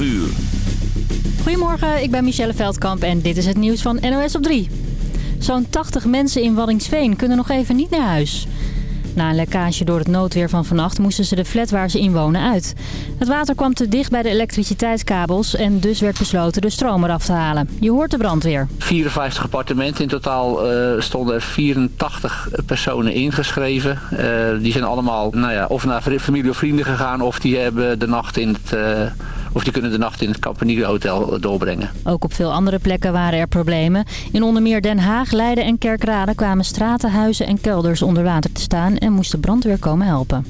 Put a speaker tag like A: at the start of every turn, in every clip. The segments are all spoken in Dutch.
A: 12 uur.
B: Goedemorgen, ik ben Michelle Veldkamp en dit is het nieuws van NOS op 3. Zo'n 80 mensen in Waddingsveen kunnen nog even niet naar huis. Na een lekkage door het noodweer van vannacht moesten ze de flat waar ze in wonen uit. Het water kwam te dicht bij de elektriciteitskabels en dus werd besloten de stroom eraf te halen. Je hoort de brandweer.
C: 54 appartementen. In totaal uh, stonden er 84 personen ingeschreven. Uh, die zijn allemaal nou ja, of naar familie of vrienden gegaan of die hebben de nacht in het... Uh, of die kunnen de nacht in het Campanile-hotel doorbrengen.
B: Ook op veel andere plekken waren er problemen. In onder meer Den Haag, Leiden en Kerkrade kwamen straten, huizen en kelders onder water te staan en moest de brandweer komen helpen.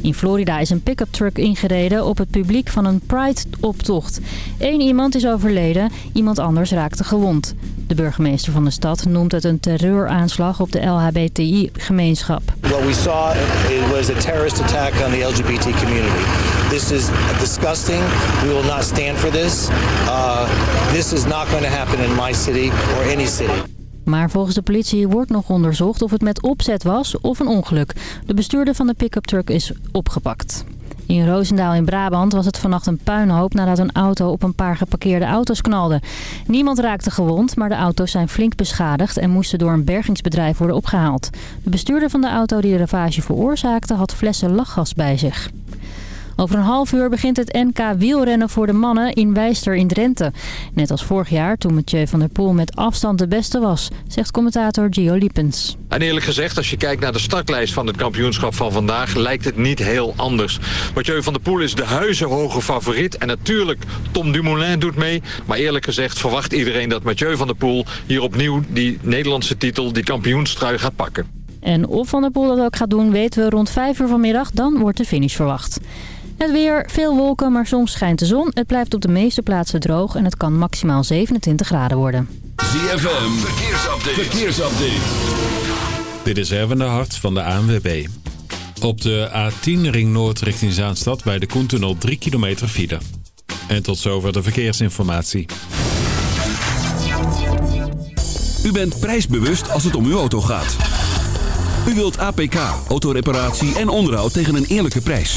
B: In Florida is een pick-up truck ingereden op het publiek van een Pride-optocht. Eén iemand is overleden, iemand anders raakte gewond. De burgemeester van de stad noemt het een terreuraanslag op de LHBTI-gemeenschap.
D: What we saw it was a terrorist attack on the LGBT community. This is disgusting. We will not stand for this. Uh, this is not going to happen in my city or any city.
B: Maar volgens de politie wordt nog onderzocht of het met opzet was of een ongeluk. De bestuurder van de pick-up truck is opgepakt. In Roosendaal in Brabant was het vannacht een puinhoop nadat een auto op een paar geparkeerde auto's knalde. Niemand raakte gewond, maar de auto's zijn flink beschadigd en moesten door een bergingsbedrijf worden opgehaald. De bestuurder van de auto die de ravage veroorzaakte had flessen lachgas bij zich. Over een half uur begint het NK wielrennen voor de mannen in Wijster in Drenthe. Net als vorig jaar toen Mathieu van der Poel met afstand de beste was, zegt commentator Gio Liepens.
E: En eerlijk gezegd, als je kijkt naar de startlijst van het kampioenschap van vandaag, lijkt het niet heel anders. Mathieu van der Poel is de huizenhoge favoriet en natuurlijk Tom Dumoulin doet mee. Maar eerlijk gezegd verwacht iedereen dat Mathieu van der Poel hier opnieuw die Nederlandse titel, die kampioenstrui gaat pakken.
B: En of Van der Poel dat ook gaat doen weten we rond 5 uur vanmiddag, dan wordt de finish verwacht. Het weer, veel wolken, maar soms schijnt de zon. Het blijft op de meeste plaatsen droog en het kan maximaal 27 graden worden.
A: ZFM, verkeersupdate. verkeersupdate.
F: Dit is Erwin de Hart van de ANWB. Op de A10 Ring Noord richting Zaanstad bij de Koentunnel 3 kilometer file. En tot zover de verkeersinformatie.
A: U bent prijsbewust als het om uw auto gaat. U wilt APK, autoreparatie en onderhoud tegen een eerlijke prijs.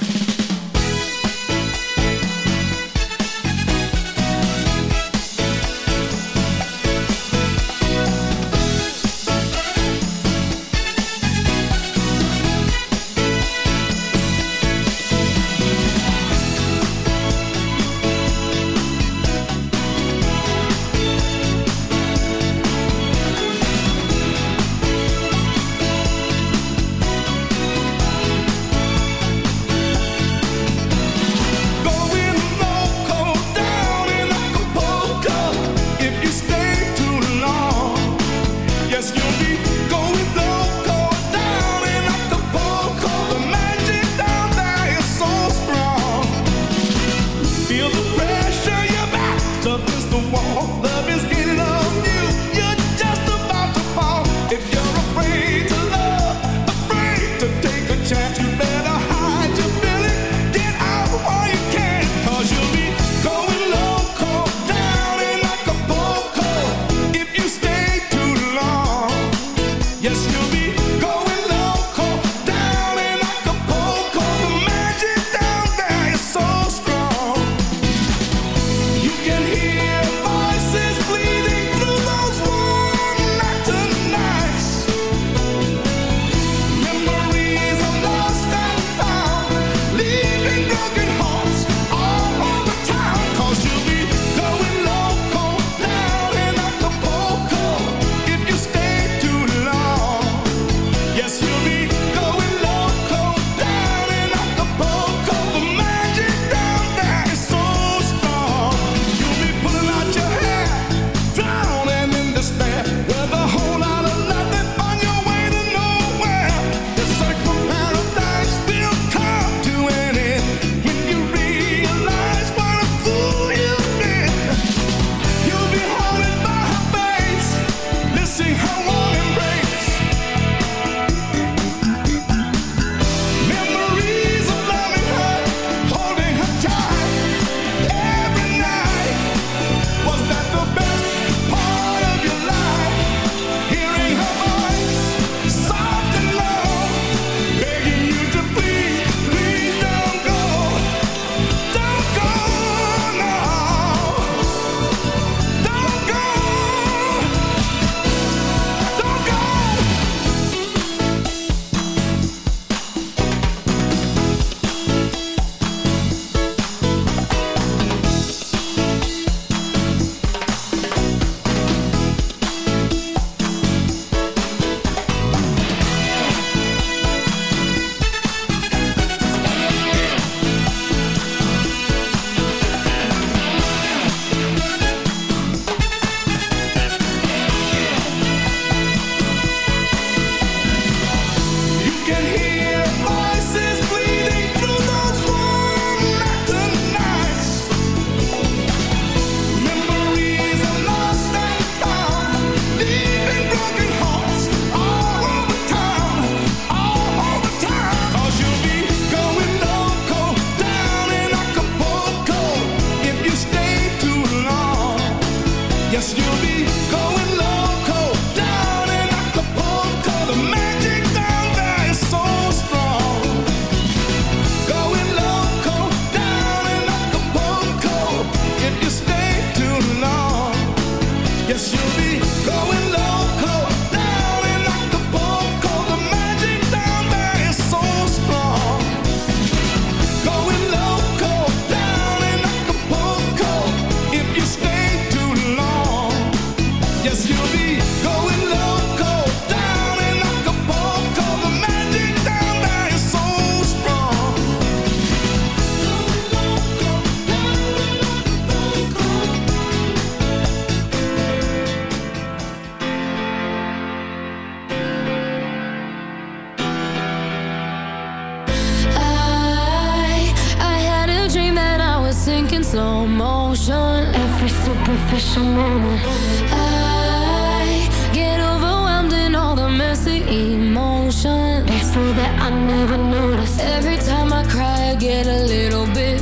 G: slow motion. Every superficial moment I get overwhelmed in all the messy emotions. That's so that I never noticed. Every time I cry I get a little bit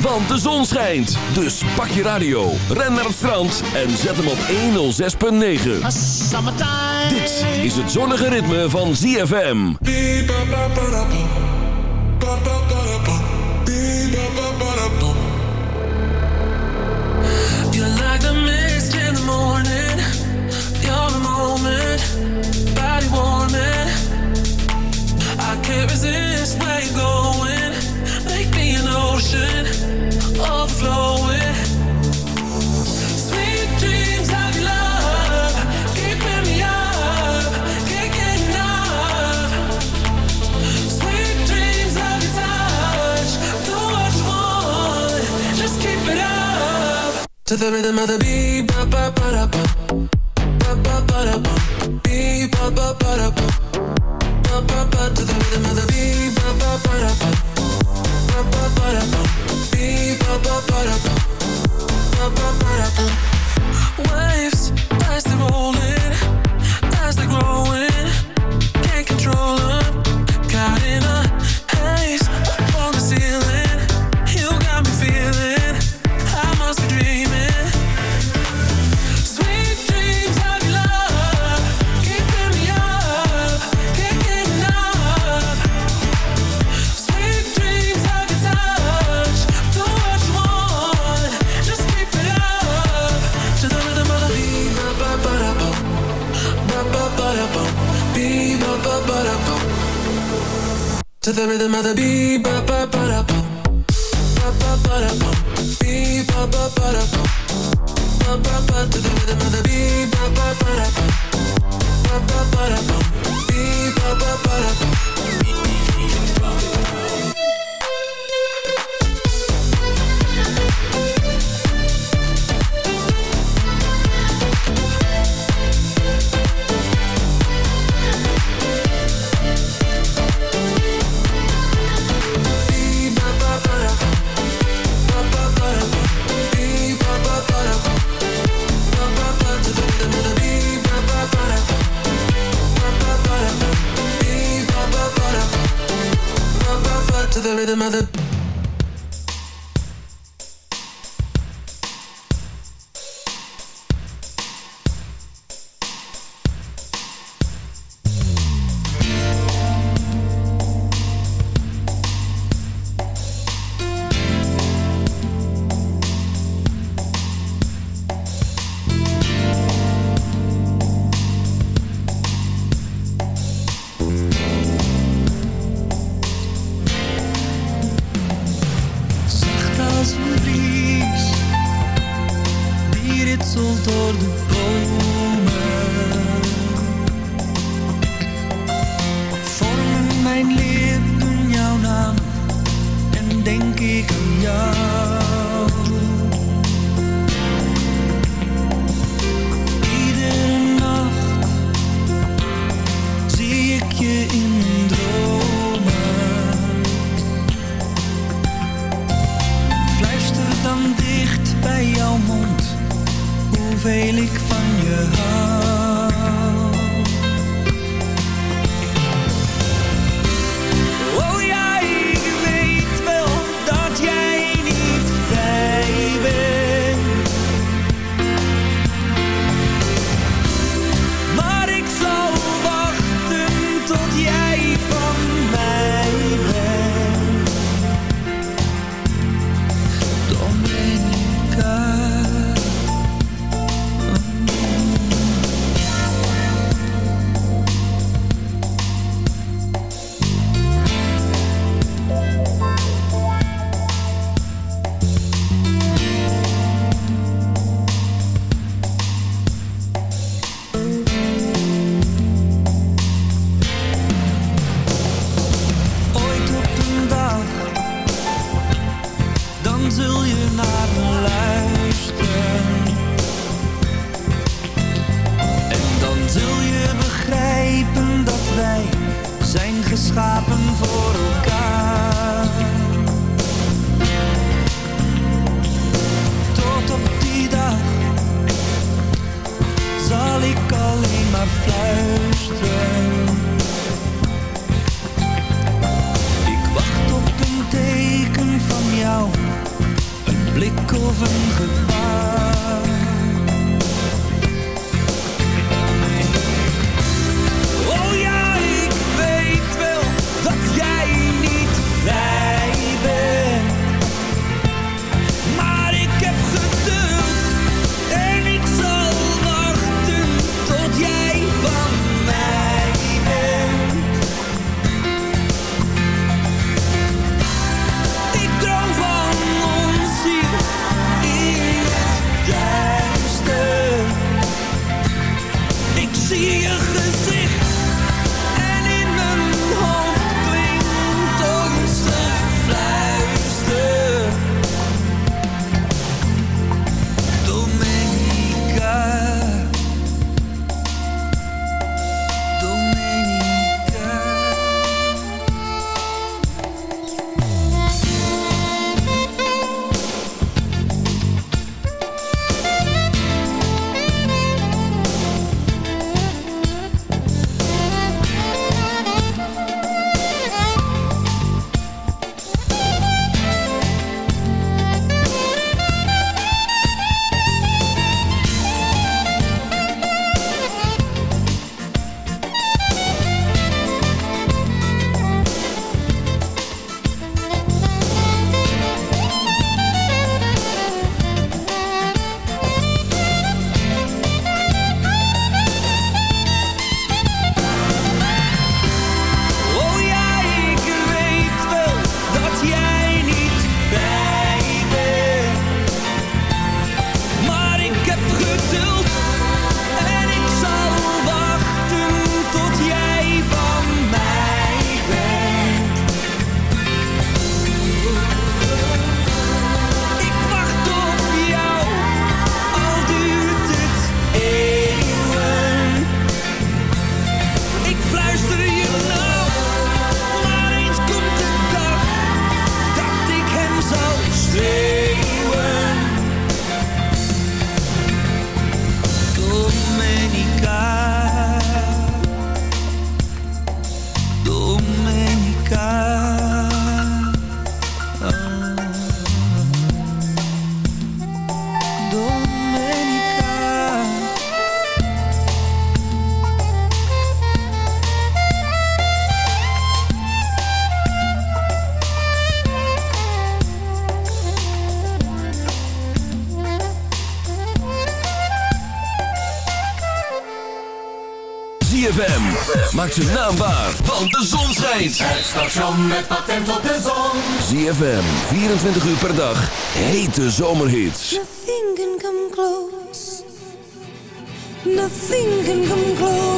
A: want de zon schijnt. Dus pak je radio, ren naar het strand en zet hem op 106.9. Dit is het zonnige ritme van ZFM.
H: Moment, body warming. I can't resist. All flowing. Sweet dreams of love. Keep me up Kicking up. Sweet dreams of touch. To watch one Just keep it up. To the rhythm of the bee ba ba ba da ba. Ba ba da ba. Ba ba. up. you.
I: maar. Ik wacht op een teken van jou,
J: een blik of een
I: gedachte maak ze naambaar, want de zon schijnt.
K: Het station met patent op de zon.
I: ZFM, 24 uur per dag, hete zomerhits.
L: Nothing can come close. Nothing can come close.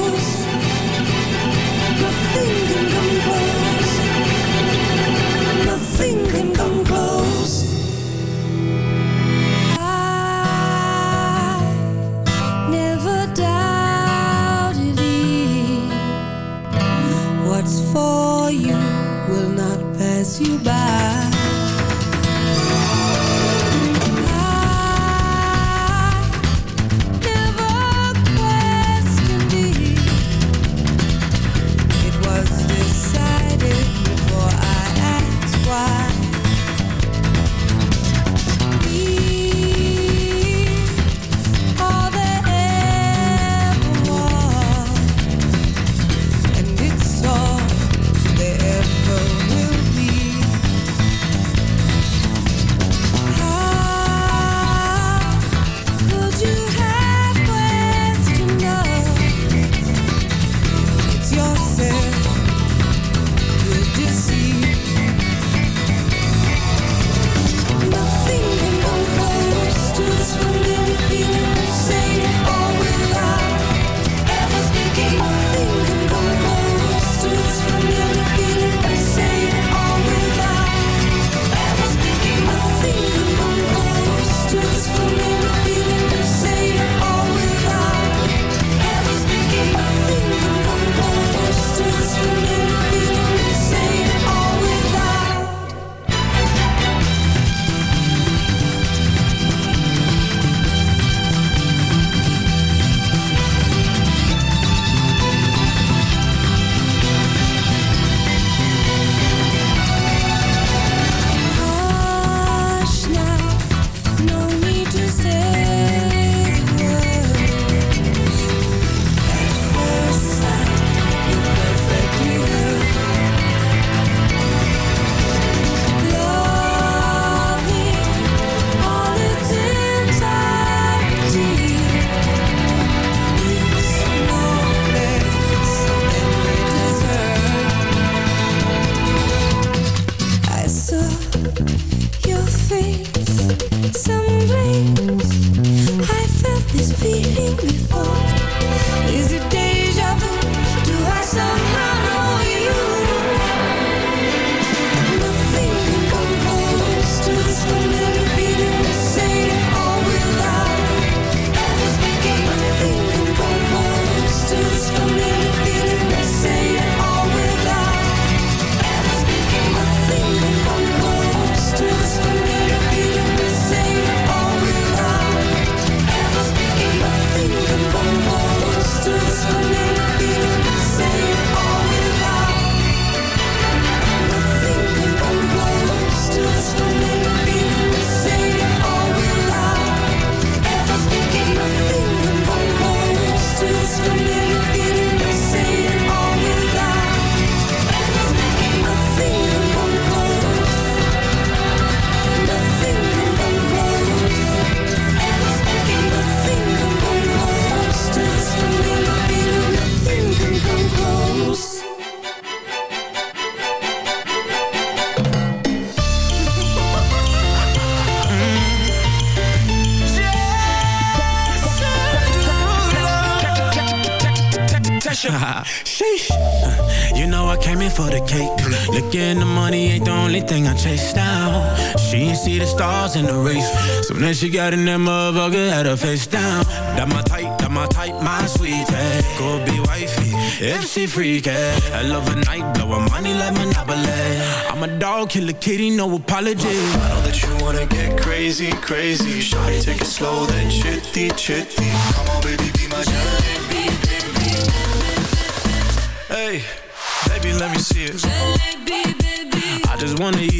M: Your face. Some only chase down. She ain't see the stars in the race. So then she got in that motherfucker, had her face down. That my type, that my type, my sweet Go be wifey, if she freak I love a night, blow her money like Monopoly. I'm a dog, kill a kitty, no apology.
N: I know that you wanna get crazy, crazy. Shawty, take it slow, then chitty, chitty. Come on, baby, be my jalebi, baby. Hey, baby, let me see it.
H: Jalebi, baby.
M: I just wanna eat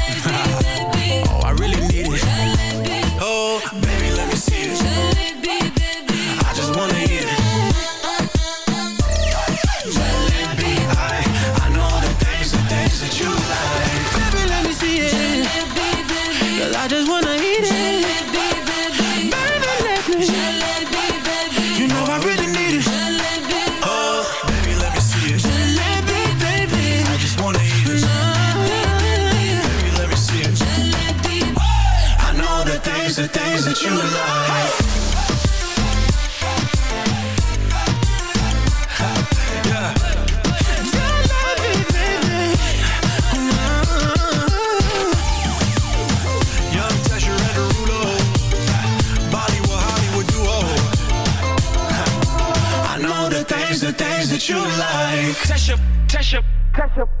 A: pressure, pressure.